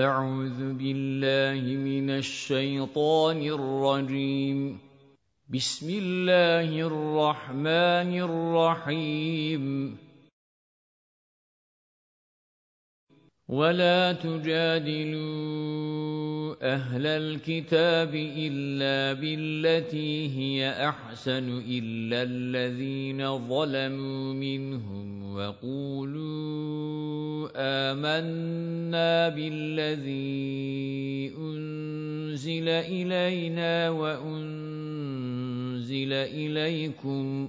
أعوذ بالله من الشيطان الرجيم. بسم الله الرحمن الرحيم. ولا تجادلوا أهل الكتاب إلا بالتي هي أحسن إلا الذين ظلموا منهم. وقولوا آمنا بالذي أنزل إلينا وأنزل إليكم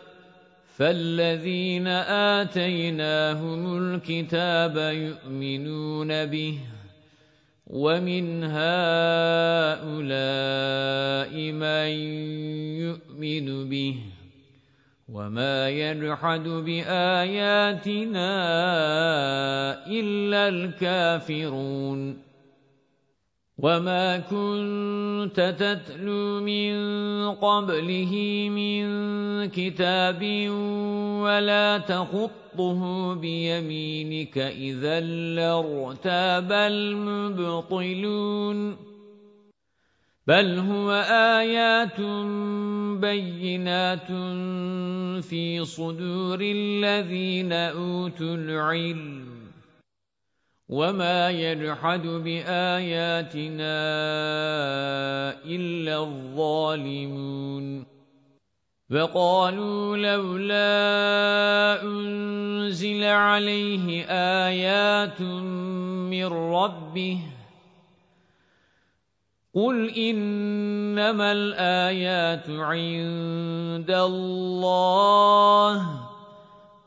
فَالَّذِينَ آتَيْنَاهُمُ الْكِتَابَ يُؤْمِنُونَ بِهِ وَمِنْ هَؤُلَاءِ مَن يُؤْمِنُ بِهِ وَمَا يَجْحَدُ بِآيَاتِنَا إِلَّا الْكَافِرُونَ وَمَا كُنْتَ تَتْلُو مِنْ قَبْلِهِ مِنْ كِتَابٍ وَلَا تَخُطُّهُ بِيَمِينِكَ إِذًا لَارْتَابَ الْمُبْطِلُونَ بَلْ هُوَ آيَاتٌ بَيِّنَاتٌ فِي صُدُورِ الَّذِينَ أُوتُوا الْعِلْمَ وَمَا يَجْحَدُ بِآيَاتِنَا إِلَّا الظَّالِمُونَ وَقَالُوا لَوْلَا أُنْزِلَ عَلَيْهِ آيَاتٌ مِّن رَّبِّهِ قُلْ إِنَّمَا الْآيَاتُ عِندَ اللَّهِ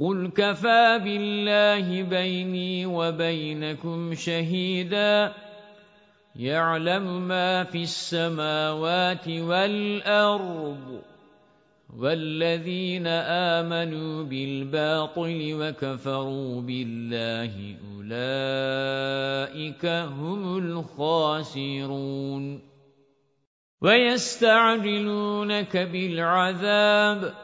قُلْ كَفَى بِاللَّهِ بَيْنِي وَبَيْنَكُمْ شَهِيدًا يَعْلَمُ مَا فِي السَّمَاوَاتِ وَالْأَرْضِ وَالَّذِينَ آمَنُوا بِالْبَاطِلِ وَكَفَرُوا بِاللَّهِ أُولَئِكَ هُمُ الْخَاسِرُونَ وَيَسْتَعْجِلُونَكَ بِالْعَذَابِ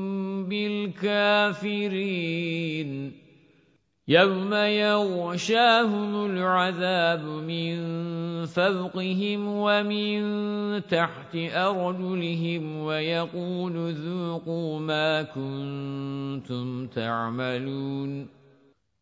بِالْكَافِرِينَ. يَوْمَ يَغْشَاهُمُ الْعَذَابُ مِنْ فَوْقِهِمْ وَمِنْ تَحْتِ أَرْجُلِهِمْ وَيَقُولُ ذُوقُوا مَا كُنْتُمْ تَعْمَلُونَ.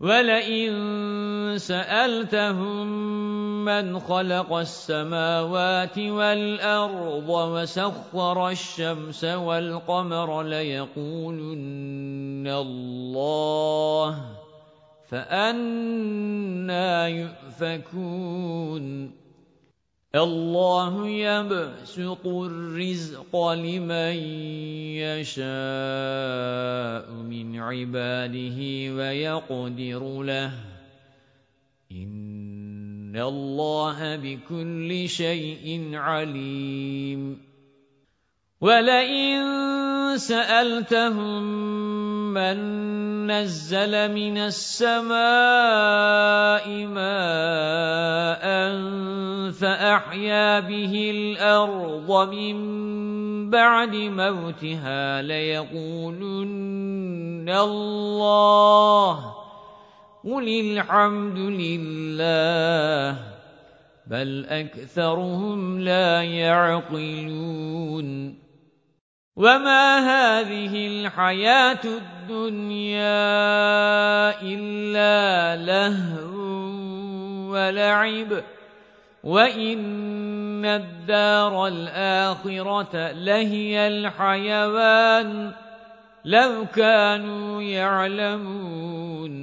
وَلَئِن سَأَلْتَهُم مَّنْ خَلَقَ السَّمَاوَاتِ وَالْأَرْضَ وَسَخَّرَ الشَّمْسَ وَالْقَمَرَ لَيَقُولُنَّ اللَّهُ فَأَنَّى يُؤْفَكُونَ اللَّهُ يَبْسُطُ الرِّزْقَ لِمَن يَشَاءُ مِنْ عِبَادِهِ وَيَقْدِرُ لَهُ. إِنَّ اللَّهَ بِكُلِّ شَيْءٍ عَلِيمٌ. وَلَئِن سَأَلْتَهُم مَّن نَّزَّلَ مِنَ السَّمَاءِ مَاءً فَأَحْيَا بِهِ الْأَرْضَ مِن بَعْدِ مَوْتِهَا لَيَقُولُنَّ اللَّهُ قُلِ الْحَمْدُ لِلَّهِ بَلْ أَكْثَرُهُمْ لَا يَعْقِلُونَ وَمَا هَذِهِ الْحَيَاةُ الدُّنْيَا إِلَّا لَهْوٌ وَلَعِبٌ وَإِنَّ الدَّارَ الْآخِرَةَ لَهِيَ الْحَيَوَانُ لَوْ كَانُوا يَعْلَمُونَ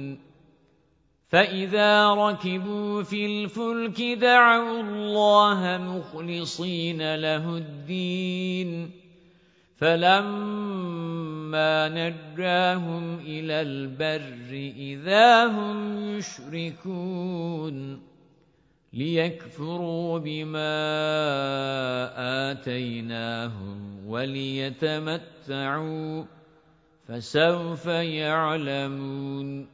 فَإِذَا رَكِبُوا فِي الْفُلْكِ دَعَوُا اللَّهَ مُخْلِصِينَ لَهُ الدِّينَ فَلَمَّا نَجَّاهُمْ إِلَى الْبَرِّ إِذَا هُمْ يُشْرِكُونَ لِيَكْفُرُوا بِمَا آتَيْنَاهُمْ وَلِيَتَمَتَّعُوا فَسَوْفَ يَعْلَمُونَ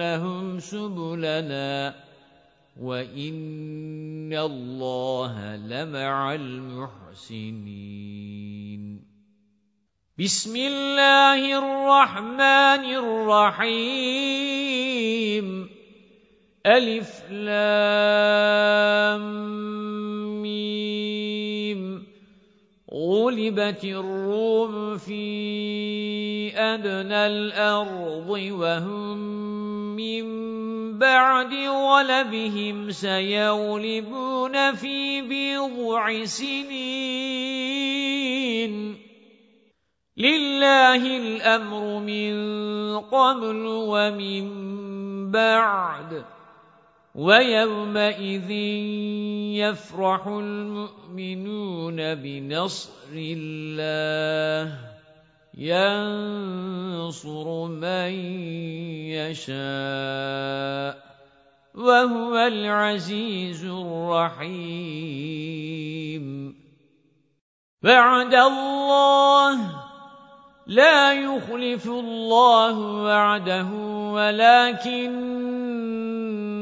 لَنَهْدِيَنَّهُمْ سُبُلَنَا وَإِنَّ اللَّهَ لَمَعَ الْمُحْسِنِينَ بِسْمِ اللَّهِ الرَّحْمَنِ الرَّحِيمِ أَلِفْ لَامْ غُلِبَتِ الرُّومُ فِي أَدْنَى الْأَرْضِ وَهُمْ مِنْ بَعْدِ غَلَبِهِمْ سَيَغْلِبُونَ فِي بِضْعِ سِنِينَ لِلَّهِ الْأَمْرُ مِنْ قَبْلُ وَمِنْ بَعْدُ وَيَوْمَئِذٍ يَفْرَحُ الْمُؤْمِنُونَ بِنَصْرِ اللَّهِ. يَنصُرُ مَن يَشَاءُ وَهُوَ الْعَزِيزُ الرَّحِيمُ. وَعْدَ اللَّهِ لَا يُخْلِفُ اللَّهُ وَعْدَهُ وَلَكِنَّ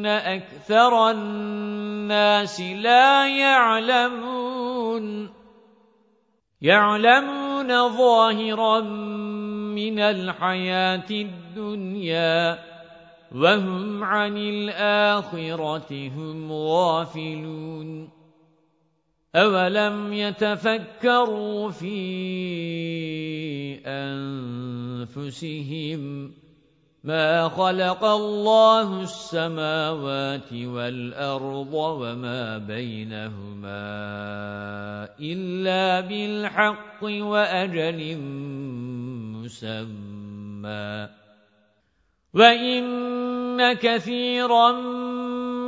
أَكْثَرَ النَّاسِ لَا يَعْلَمُونَ يَعْلَمُونَ ظَاهِرًا مِنَ الْحَيَاةِ الدُّنْيَا وَهُمْ عَنِ الْآخِرَةِ هُمْ غَافِلُونَ أَوَلَمْ يَتَفَكَّرُوا فِي أَنفُسِهِمْ مَا خَلَقَ اللَّهُ السَّمَاوَاتِ وَالْأَرْضَ وَمَا بَيْنَهُمَا إِلَّا بِالْحَقِّ وَأَجَلٍ مُّسَمًّى وَإِنَّ كَثِيرًا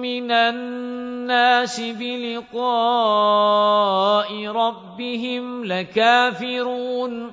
مِنَ النَّاسِ بِلِقَاءِ رَبِّهِمْ لَكَافِرُونَ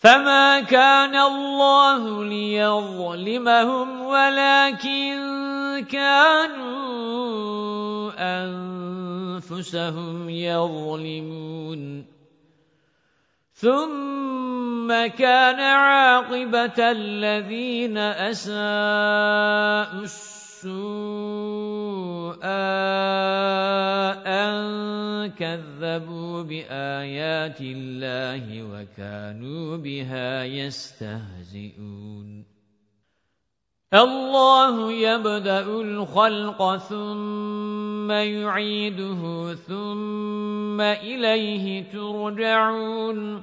فَمَا كَانَ اللَّهُ لِيَظْلِمَهُمْ وَلَكِنْ كانوا أنفسهم يظلمون ثم كان عاقبة الذين أساءوا السوء أن كذبوا بآيات الله وكانوا بها يستهزئون اللَّهُ يَبْدَأُ الْخَلْقَ ثُمَّ يُعِيدُهُ ثُمَّ إِلَيْهِ تُرْجَعُونَ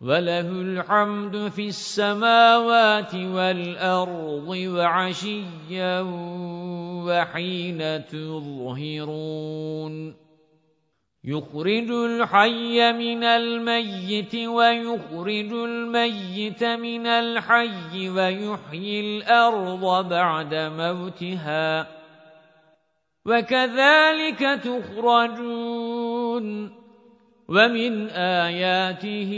وَلَهُ الْحَمْدُ فِي السَّمَاوَاتِ وَالْأَرْضِ وَعَشِيًّا وَحِينَ تُظْهِرُونَ يُخْرِجُ الْحَيَّ مِنَ الْمَيِّتِ وَيُخْرِجُ الْمَيِّتَ مِنَ الْحَيِّ وَيُحْيِي الْأَرْضَ بَعْدَ مَوْتِهَا وَكَذَلِكَ تُخْرَجُونَ وَمِنْ آيَاتِهِ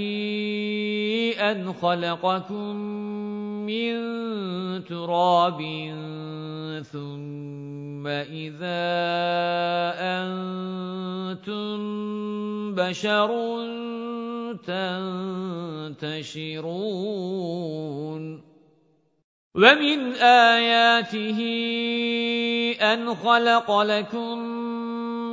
أَنْ خَلَقَكُم مِّن تُرَابٍ ثُمَّ إِذَا أَنتُم بَشَرٌ تَنتَشِرُونَ وَمِنْ آيَاتِهِ أَنْ خَلَقَ لَكُم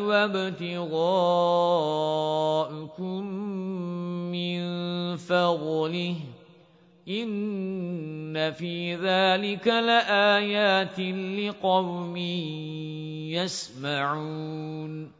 وَابْتِغَاؤُكُمْ مِنْ فَضْلِهِ. إِنَّ فِي ذَلِكَ لَآيَاتٍ لِقَوْمٍ يَسْمَعُونَ.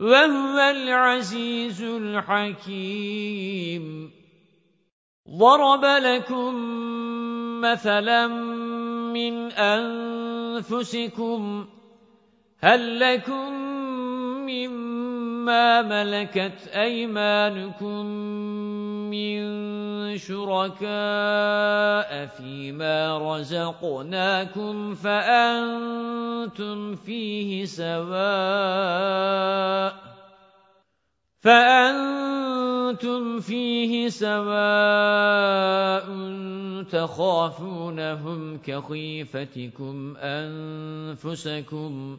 وَهُوَ الْعَزِيزُ الْحَكِيمُ. ضَرَبَ لَكُم مَّثَلًا مِّنْ أَنفُسِكُمْ هَل لَّكُم مِّمَّا مَلَكَتْ أَيْمَانُكُم مِّن شُرَكَاءَ فِيمَا رَزَقْنَاكُمْ فَأَنتُمْ فِيهِ سَوَاءٌ فَأَنتُمْ فِيهِ سَوَاءٌ تَخَافُونَهُمْ كَخِيفَتِكُمْ أَنفُسَكُمْ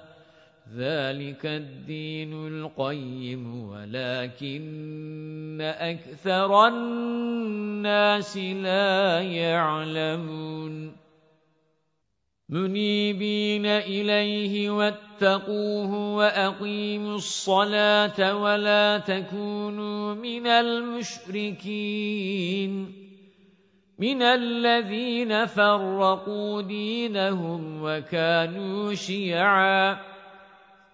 ذَلِكَ الدِّينُ الْقَيِّمُ وَلَكِنَّ أَكْثَرَ النَّاسِ لَا يَعْلَمُونَ مُنِيبِينَ إِلَيْهِ وَاتَّقُوهُ وَأَقِيمُوا الصَّلَاةَ وَلَا تَكُونُوا مِنَ الْمُشْرِكِينَ مِنَ الَّذِينَ فَرَّقُوا دِينَهُمْ وَكَانُوا شِيَعًا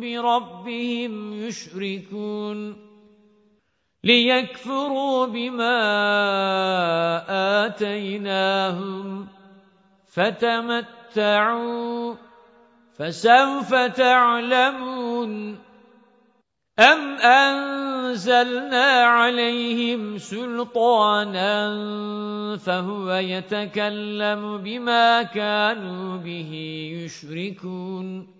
بِرَبِّهِمْ يُشْرِكُونَ لِيَكْفُرُوا بِمَا آتَيْنَاهُمْ فَتَمَتَّعُوا فَسَوْفَ تَعْلَمُونَ أَمْ أَنزَلْنَا عَلَيْهِمْ سُلْطَانًا فَهُوَ يَتَكَلَّمُ بِمَا كَانُوا بِهِ يُشْرِكُونَ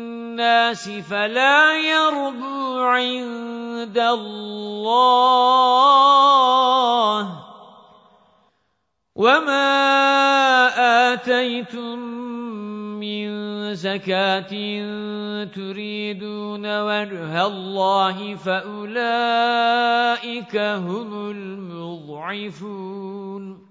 فَلَا يَرْبُو عِندَ اللَّهِ. وَمَا آتَيْتُم مِّن زَكَاةٍ تُرِيدُونَ وَجْهَ اللَّهِ فَأُولَئِكَ هُمُ الْمُضْعِفُونَ.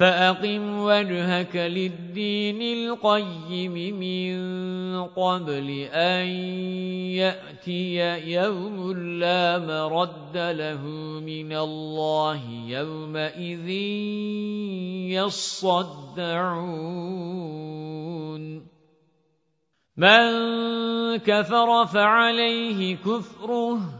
فَأَقِمْ وَجْهَكَ لِلدِّينِ الْقَيِّمِ مِنْ قَبْلِ أَنْ يَأْتِيَ يَوْمٌ لَا مَرَدَّ لَهُ مِنَ اللَّهِ يَوْمَئِذٍ يَصَّدَّعُونَ. مَنْ كَفَرَ فَعَلَيْهِ كُفْرُهُ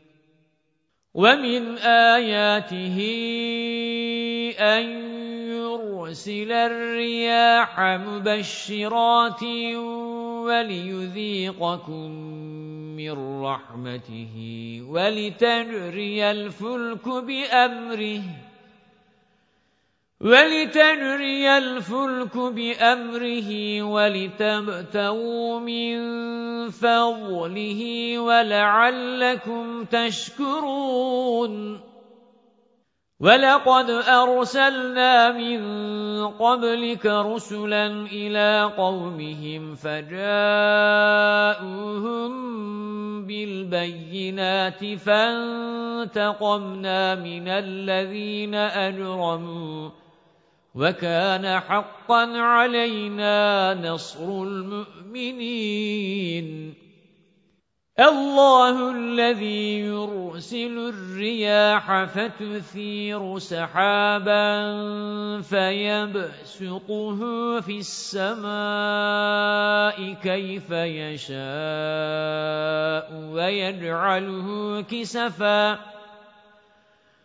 وَمِنْ آيَاتِهِ أَنْ يُرْسِلَ الرِّيَاحَ مُبَشِّرَاتٍ وَلِيُذِيقَكُم مِّن رَّحْمَتِهِ وَلِتَجْرِيَ الْفُلْكُ بِأَمْرِهِ وَلِتَجْرِيَ الْفُلْكُ بِأَمْرِهِ وَلِتَبْتَغُوا مِن فَضْلِهِ وَلَعَلَّكُمْ تَشْكُرُونَ. وَلَقَدْ أَرْسَلْنَا مِن قَبْلِكَ رُسُلًا إِلَى قَوْمِهِمْ فَجَاءُوهُم بِالْبَيِّنَاتِ فَانتَقَمْنَا مِنَ الَّذِينَ أَجْرَمُوا. وَكَانَ حَقًّا عَلَيْنَا نَصْرُ الْمُؤْمِنِينَ. اللَّهُ الَّذِي يُرْسِلُ الرِّيَاحَ فَتُثِيرُ سَحَابًا فَيَبْسُطُهُ فِي السَّمَاءِ كَيْفَ يَشَاءُ وَيَجْعَلُهُ كِسَفًا.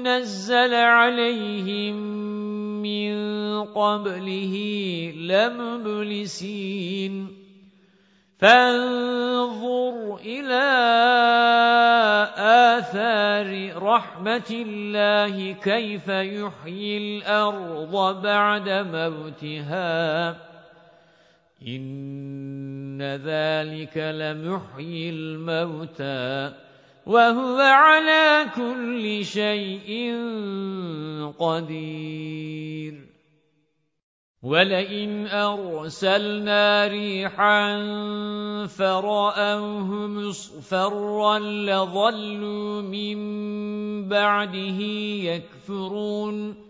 يُنَزَّلَ عَلَيْهِم مِنْ قَبْلِهِ لَمُبْلِسِينَ فَانظُرْ إِلَى آثَارِ رَحْمَةِ اللَّهِ كَيْفَ يُحْيِي الْأَرْضَ بَعْدَ مَوْتِهَا إِنَّ ذَلِكَ لَمُحْيِي الْمَوْتَى وَهُوَ عَلَى كُلِّ شَيْءٍ قَدِيرٌ. وَلَئِنْ أَرْسَلْنَا رِيحًا فَرَأَوْهُ مُصْفَرًّا لَظَلُّوا مِنْ بَعْدِهِ يَكْفُرُونَ.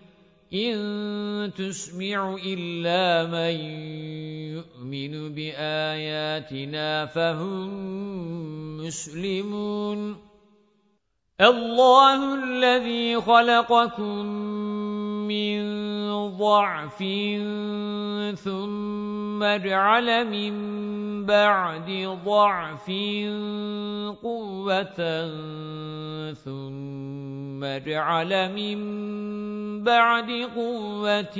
إِن تُسْمِعُ إِلَّا مَن يُؤْمِنُ بِآيَاتِنَا فَهُم مُّسْلِمُونَ اللَّهُ الَّذِي خَلَقَكُم مِّن ضَعْفٍ ثُمَّ جَعَلَ مِن بَعْدِ ضَعْفٍ قُوَّةً ثُمَّ جَعَلَ مِن بَعْدِ قُوَّةٍ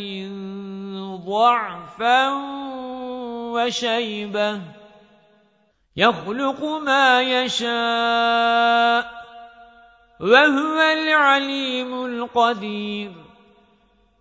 ضَعْفًا وَشَيْبَةً يَخْلُقُ مَا يَشَاءُ وَهُوَ الْعَلِيمُ الْقَدِيرُ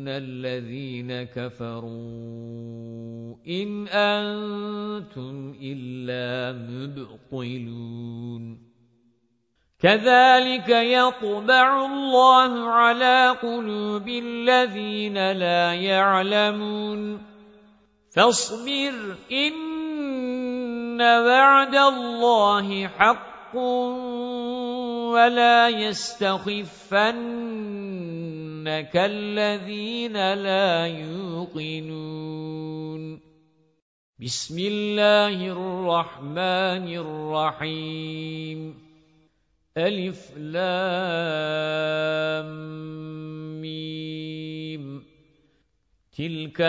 إِنَّ الَّذِينَ كَفَرُوا إِنْ أَنْتُمْ إِلَّا مُبْطِلُونَ كَذَلِكَ يَطْبَعُ اللَّهُ عَلَى قُلُوبِ الَّذِينَ لَا يَعْلَمُونَ فَاصْبِرْ إِنَّ وَعْدَ اللَّهِ حَقٌّ وَلَا يَسْتَخِفَّنَّكَ الَّذِينَ لَا يُوقِنُونَ بِسْمِ اللَّهِ الرَّحْمَنِ الرَّحِيمِ أَلِف لام ميم تِلْكَ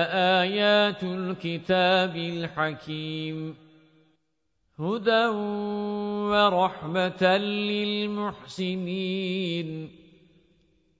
آيَاتُ الْكِتَابِ الْحَكِيمِ هُدًى وَرَحْمَةً لِلْمُحْسِنِينَ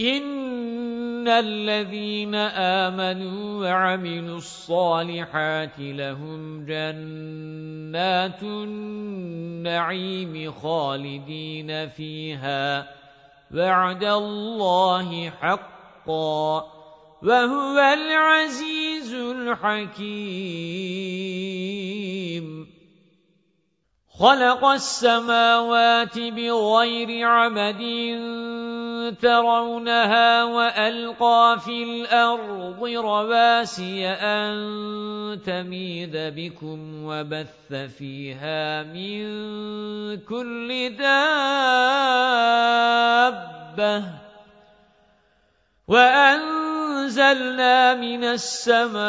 إِنَّ الَّذِينَ آمَنُوا وَعَمِلُوا الصَّالِحَاتِ لَهُمْ جَنَّاتُ النَّعِيمِ خَالِدِينَ فِيهَا وَعْدَ اللَّهِ حَقًّا وَهُوَ الْعَزِيزُ الْحَكِيمُ خَلَقَ السَّمَاوَاتِ بِغَيْرِ عَمَدٍ تَرَوْنَهَا وَأَلْقَى فِي الْأَرْضِ رَوَاسِيَ أَن تَمِيدَ بِكُمْ وَبَثَّ فِيهَا مِن كُلِّ دَابَّةٍ وَأَنزَلْنَا مِنَ السَّمَاءِ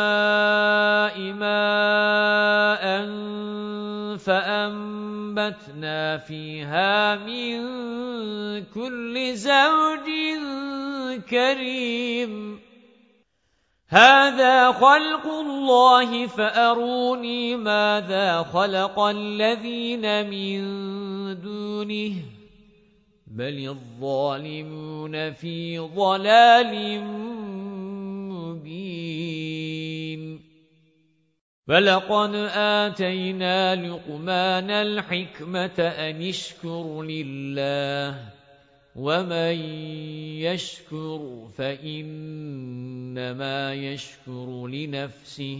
مَاءً فَأَنبَتْنَا فِيهَا مِن كُلِّ زَوْجٍ كَرِيمٍ. هَذَا خَلْقُ اللَّهِ فَأَرُونِي مَاذَا خَلَقَ الَّذِينَ مِن دُونِهِ. بَلِ الظَّالِمُونَ فِي ضَلَالٍ مُبِينٍ وَلَقَدْ آتَيْنَا لُقْمَانَ الْحِكْمَةَ أَنِ اشْكُرْ لِلَّهِ وَمَن يَشْكُرْ فَإِنَّمَا يَشْكُرُ لِنَفْسِهِ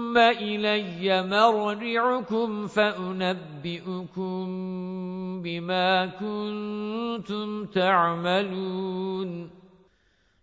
إِلَيَّ مَرْجِعُكُمْ فَأُنَبِّئُكُم بِمَا كُنتُمْ تَعْمَلُونَ.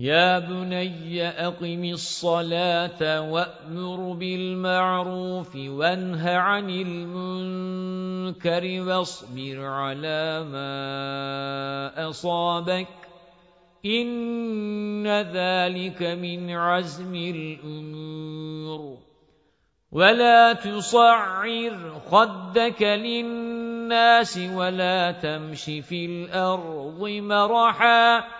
يَا بُنَيَّ أَقِمِ الصَّلَاةَ وَأْمُرْ بِالْمَعْرُوفِ وَانْهَ عَنِ الْمُنكَرِ وَاصْبِرْ عَلَى مَا أَصَابَكَ إِنَّ ذَلِكَ مِنْ عَزْمِ الْأُمُورِ وَلَا تُصَعِّرْ خَدَّكَ لِلنَّاسِ وَلَا تَمْشِ فِي الْأَرْضِ مَرَحًا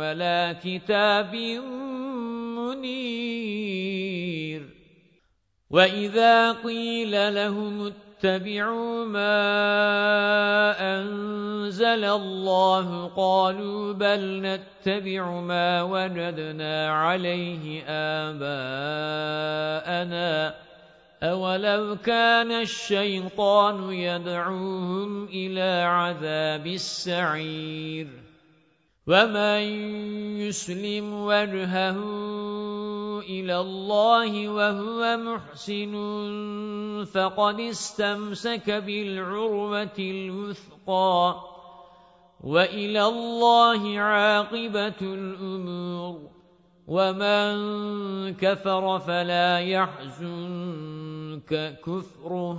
ولا كتاب منير. وَإِذَا قِيلَ لَهُمُ اتَّبِعُوا مَا أَنزَلَ اللَّهُ قَالُوا بَلْ نَتَّبِعُ مَا وَجَدْنَا عَلَيْهِ آبَاءَنَا. أَوَلَوْ كَانَ الشَّيْطَانُ يَدْعُوهُمْ إِلَى عَذَابِ السَّعِيرِ. وَمَن يُسْلِمْ وَجْهَهُ إِلَى اللَّهِ وَهُوَ مُحْسِنٌ فَقَدِ اسْتَمْسَكَ بِالْعُرْوَةِ الْوُثْقَى وَإِلَى اللَّهِ عَاقِبَةُ الْأُمُورِ وَمَن كَفَرَ فَلَا يَحْزُنكَ كُفْرُهُ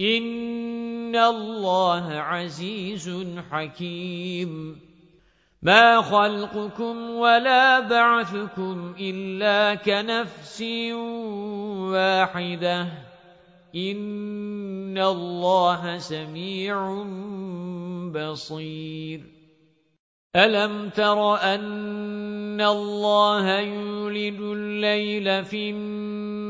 إِنَّ اللَّهَ عَزِيزٌ حَكِيمٌ مَا خَلْقُكُمْ وَلَا بَعْثُكُمْ إِلَّا كَنَفْسٍ وَاحِدَةٍ إِنَّ اللَّهَ سَمِيعٌ بَصِيرٌ أَلَمْ تَرَ أَنَّ اللَّهَ يُولِجُ اللَّيْلَ فِي النَّهَارِ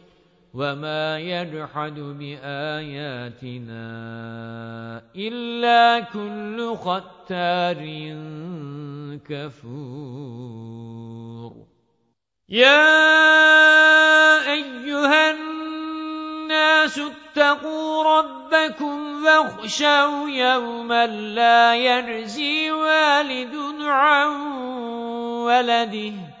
وَمَا يَجْحَدُ بِآيَاتِنَا إِلَّا كُلُّ خَتَّارٍ كَفُورٍ يَا أَيُّهَا النَّاسُ اتَّقُوا رَبَّكُمْ وَاخْشَوْا يَوْمًا لَّا يَجْزِي وَالِدٌ عَن وَلَدِهِ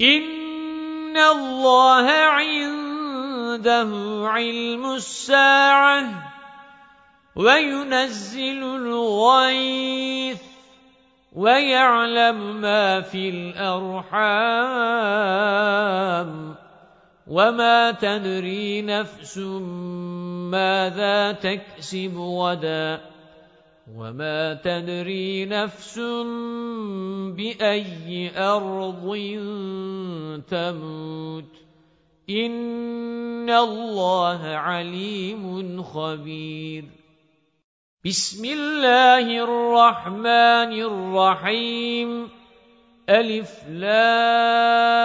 إن الله عنده علم الساعة وينزل الغيث ويعلم ما في الأرحام وَمَا تَدْرِي نَفْسٌ مَاذَا تَكْسِبُ غَدًا وَمَا تَدْرِي نَفْسٌ بِأَيِّ أَرْضٍ تَمُوتُ إِنَّ اللَّهَ عَلِيمٌ خَبِيرٌ بِسْمِ اللَّهِ الرَّحْمَنِ الرَّحِيمِ أَلِفْ لَامٍ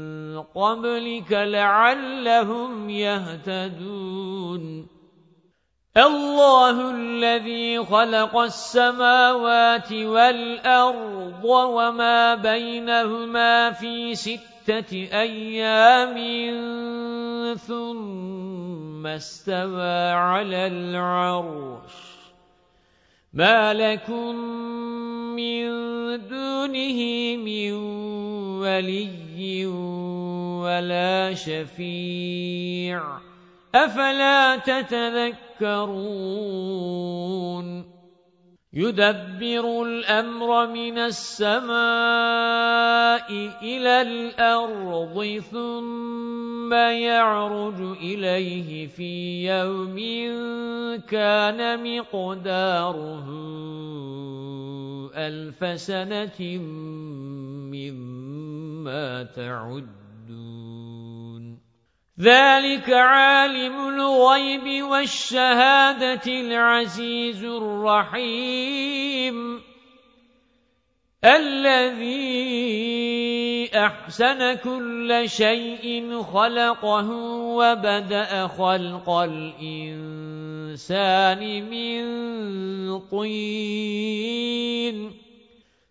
قبلك لعلهم يهتدون. الله الذي خلق السماوات والأرض وما بينهما في ستة أيام ثم استوى على العرش. مَا لَكُمْ مِنْ دُونِهِ مِنْ وَلِيٍّ وَلَا شَفِيعٍ أَفَلَا تَتَذَكَّرُونَ يُدَبِّرُ الْأَمْرَ مِنَ السَّمَاءِ إِلَى الْأَرْضِ ثُمَّ يَعْرُجُ إِلَيْهِ فِي يَوْمٍ كَانَ مِقْدَارُهُ أَلْفَ سَنَةٍ مِّمَّا تَعُدُّونَ. ذَلِكَ عَالِمُ الْغَيْبِ وَالشَّهَادَةِ الْعَزِيزُ الرَّحِيمُ. الَّذِي أَحْسَنَ كُلَّ شَيْءٍ خَلَقَهُ وَبَدَأَ خَلْقَ الْإِنسَانِ مِنْ طِينٍ.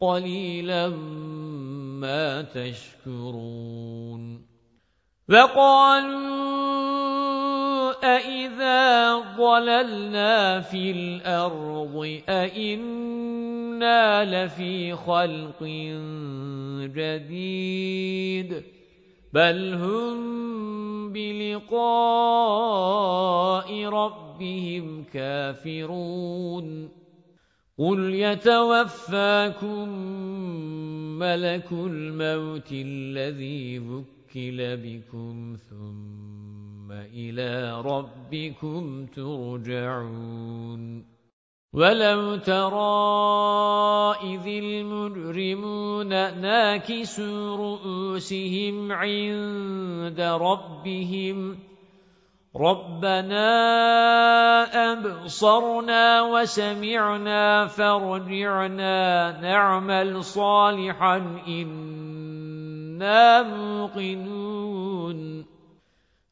قَلِيلًا مَا تَشْكُرُونَ وَقَالُوا أَإِذَا ضَلَلْنَا فِي الْأَرْضِ أَإِنَّا لَفِي خَلْقٍ جَدِيدٍ بَلْ هُمْ بِلِقَاءِ رَبِّهِمْ كَافِرُونَ قُلْ يَتَوَفَّاكُم مَلَكُ الْمَوْتِ الَّذِي وُكِّلَ بِكُمْ ثُمَّ إِلَى رَبِّكُمْ تُرْجَعُونَ وَلَوْ تَرَى إِذِ الْمُجْرِمُونَ نَاكِسُو رُءُوسِهِمْ عِندَ رَبِّهِمْ رَبَّنَا أَبْصَرْنَا وَسَمِعْنَا فَارْجِعْنَا نَعْمَلْ صَالِحًا إِنَّا مُوقِنُونَ.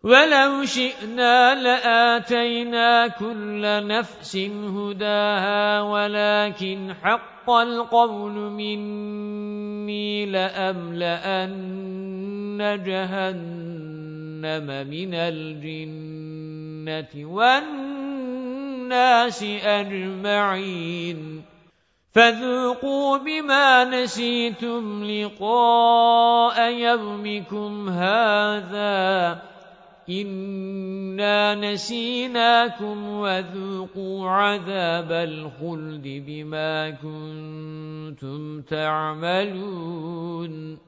وَلَوْ شِئْنَا لَآتَيْنَا كُلَّ نَفْسٍ هُدَاهَا وَلَكِنْ حَقَّ الْقَوْلُ مِنِّي لَأَمْلَأَنَّ جَهَنَّمَ. مِنَ الْجِنَّةِ وَالنَّاسِ أَجْمَعِينَ. فَذُوقُوا بِمَا نَسِيتُمْ لِقَاءَ يَوْمِكُمْ هَذَا. إِنَّا نَسِينَاكُمْ وَذُوقُوا عَذَابَ الْخُلْدِ بِمَا كُنتُمْ تَعْمَلُونَ.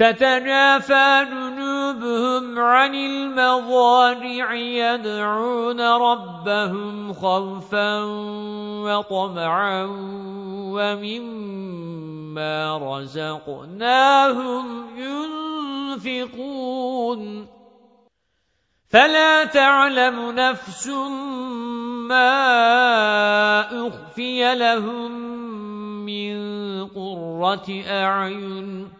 تَتَجَافَى جُنُوبُهُمْ عَنِ الْمَضَاجِعِ يَدْعُونَ رَبَّهُمْ خَوْفًا وَطَمَعًا وَمِمَّا رَزَقْنَاهُمْ يُنْفِقُونَ. فَلَا تَعْلَمُ نَفْسٌ مَا أُخْفِيَ لَهُم مِّن قُرَّةِ أَعْيُنٍ.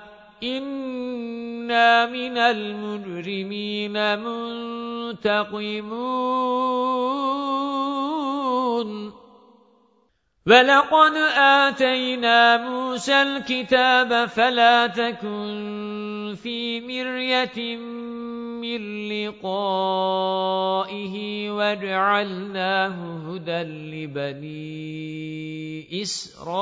إِنَّا مِنَ الْمُجْرِمِينَ مُنْتَقِمُونَ وَلَقَدْ آتَيْنَا مُوسَى الْكِتَابَ فَلَا تَكُنْ فِي مِرْيَةٍ مِّن لِّقَائِهِ وَجَعَلْنَاهُ هُدًى لِّبَنِي إِسْرَائِيلَ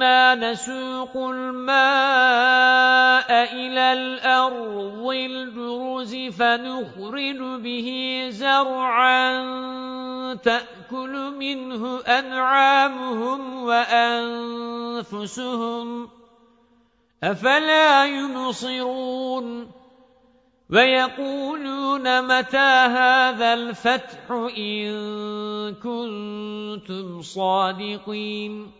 أَنَّا نَسُوقُ الْمَاءَ إِلَى الْأَرْضِ الْجُرُزِ فَنُخْرِجُ بِهِ زَرْعًا تَأْكُلُ مِنْهُ أَنْعَامُهُمْ وَأَنْفُسُهُمْ. أَفَلَا يُبْصِرُونَ؟ وَيَقُولُونَ مَتَى هَذَا الْفَتْحُ إِن كُنتُمْ صَادِقِينَ؟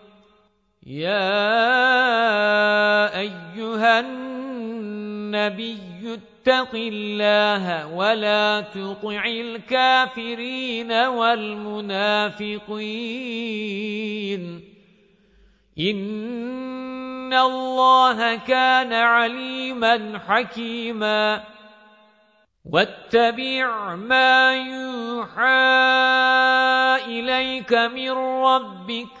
يَا أَيُّهَا النبي اتق الله ولا تطع الكافرين والمنافقين. إن الله كان عليما حكيما. واتبع ما يوحى إليك من ربك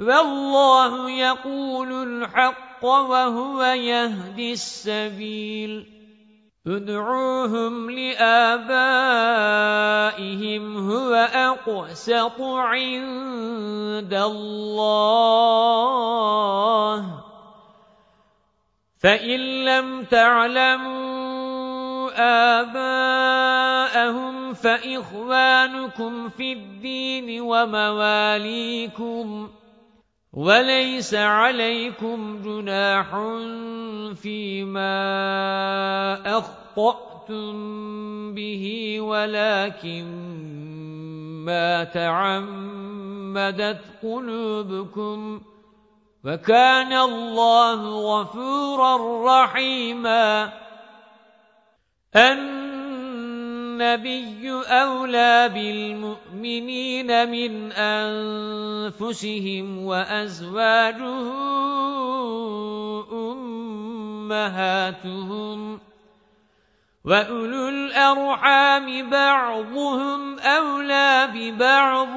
وَاللَّهُ يَقُولُ الْحَقَّ وَهُوَ يَهْدِي السَّبِيلَ. ادْعُوهُمْ لِآبَائِهِمْ هُوَ أَقْسَطُ عِندَ اللَّهِ. فَإِن لَّمْ تَعْلَمُوا آبَاءَهُمْ فَإِخْوَانُكُمْ فِي الدِّينِ وَمَوَالِيكُمْ. وَلَيْسَ عَلَيْكُمْ جُنَاحٌ فِيمَا أَخْطَأْتُم بِهِ وَلَكِن مَّا تَعَمَّدَتْ قُلُوبُكُمْ. وَكَانَ اللَّهُ غَفُورًا رَّحِيمًا. النَّبِيُّ أَوْلَى بِالْمُؤْمِنِينَ مِنْ أَنفُسِهِمْ وَأَزْوَاجُهُ أُمَّهَاتُهُمْ وَأُولُو الْأَرْحَامِ بَعْضُهُمْ أَوْلَى بِبَعْضٍ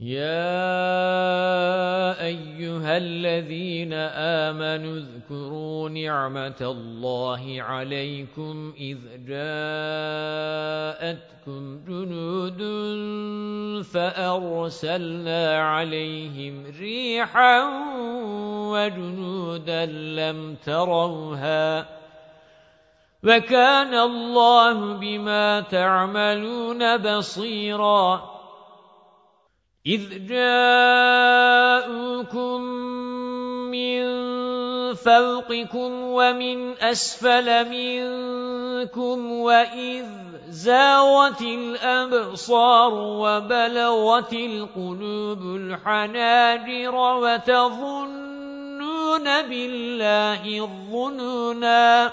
يَا أَيُّهَا الَّذِينَ آمَنُوا اذْكُرُوا نِعْمَةَ اللَّهِ عَلَيْكُمْ إِذْ جَاءَتْكُمْ جُنُودٌ فَأَرْسَلْنَا عَلَيْهِمْ رِيحًا وَجُنُودًا لَّمْ تَرَوْهَا وَكَانَ اللَّهُ بِمَا تَعْمَلُونَ بَصِيرًا إِذْ جَاءُوكُم مِّن فَوْقِكُمْ وَمِنْ أَسْفَلَ مِنكُمْ وَإِذْ زَاغَتِ الْأَبْصَارُ وَبَلَغَتِ الْقُلُوبُ الْحَنَاجِرَ وَتَظُنُّونَ بِاللَّهِ الظُّنُونَا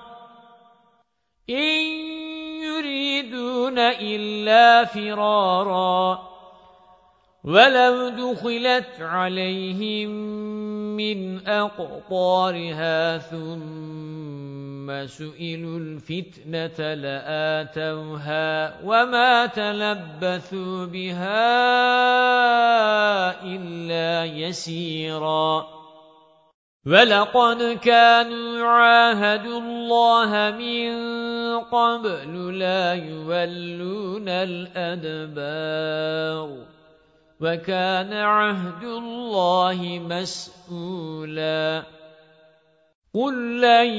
إِن يُرِيدُونَ إِلَّا فِرَارًا وَلَوْ دُخِلَتْ عَلَيْهِمْ مِنْ أَقْطَارِهَا ثُمَّ سُئِلُوا الْفِتْنَةَ لَآتَوْهَا وَمَا تَلَبَّثُوا بِهَا إِلَّا يَسِيرًا وَلَقَدْ كَانُوا عَاهَدُوا اللَّهَ مِنْ قَبْلُ لَا يُوَلُّونَ الْأَدْبَارَ وَكَانَ عَهْدُ اللَّهِ مَسْئُولًا قُل لَّن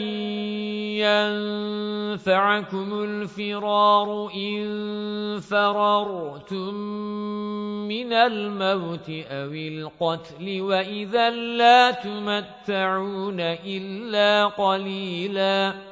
يَنفَعَكُمُ الْفِرَارُ إِن فَرَرْتُم مِّنَ الْمَوْتِ أَوِ الْقَتْلِ وَإِذًا لَّا تُمَتَّعُونَ إِلَّا قَلِيلًا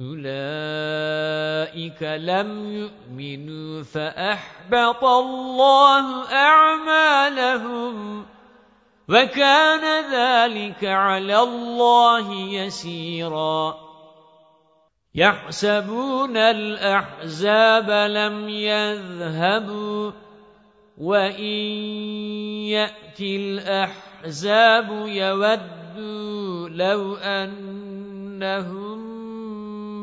أُولَئِكَ لَمْ يُؤْمِنُوا فَأَحْبَطَ اللَّهُ أَعْمَالَهُمْ وَكَانَ ذَلِكَ عَلَى اللَّهِ يَسِيرًا يَحْسَبُونَ الْأَحْزَابَ لَمْ يَذْهَبُوا وَإِنْ يَأْتِ الْأَحْزَابُ يَوَدُّوا لَوْ أَنَّهُمْ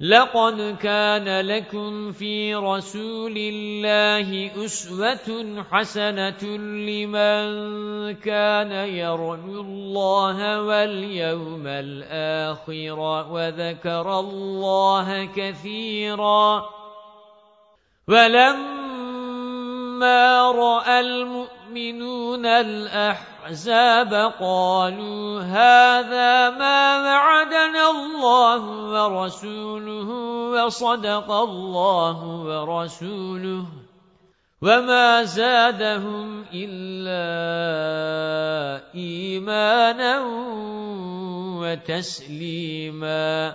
لَقَدْ كَانَ لَكُمْ فِي رَسُولِ اللَّهِ أُسْوَةٌ حَسَنَةٌ لِمَنْ كَانَ يَرْجُو اللَّهَ وَالْيَوْمَ الْآخِرَ وَذَكَرَ اللَّهَ كَثِيرًا. وَلَمَّا رَأَى الْمُؤْمِنُونَ الْأَحْزَابَ قَالُوا هَذَا مَا وَعَدَنَا اللَّهُ وَرَسُولُهُ وَصَدَقَ اللَّهُ وَرَسُولُهُ وَمَا زَادَهُمْ إِلَّا إِيمَانًا وَتَسْلِيمًا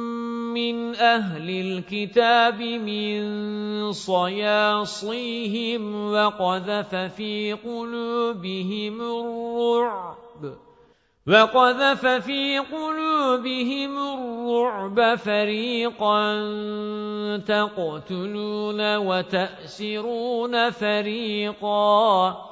مِنْ أَهْلِ الْكِتَابِ مِنْ صَيَاصِيهِمْ وَقَذَفَ فِي قُلُوبِهِمُ الرُّعْبَ وَقَذَفَ فِي قُلُوبِهِمُ الرُّعْبَ فَرِيقًا تَقْتُلُونَ وَتَأْسِرُونَ فَرِيقًا.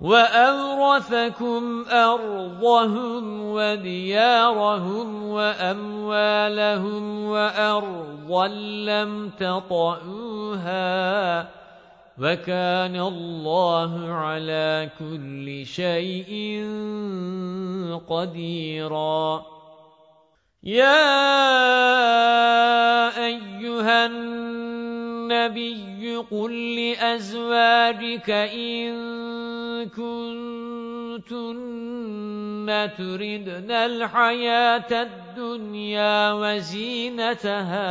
وَأَوْرَثَكُمْ أَرْضَهُمْ وَدِيَارَهُمْ وَأَمْوَالَهُمْ وَأَرْضًا لَّمْ تَطَئُوهَا وَكَانَ اللَّهُ عَلَى كُلِّ شَيْءٍ قَدِيرًا يَا أَيُّهَا النَّبِيُّ قُل لِّأَزْوَاجِكَ إِن كُنتُنَّ تُرِدْنَ الْحَيَاةَ الدُّنْيَا وَزِينَتَهَا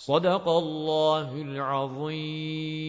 صدق الله العظيم.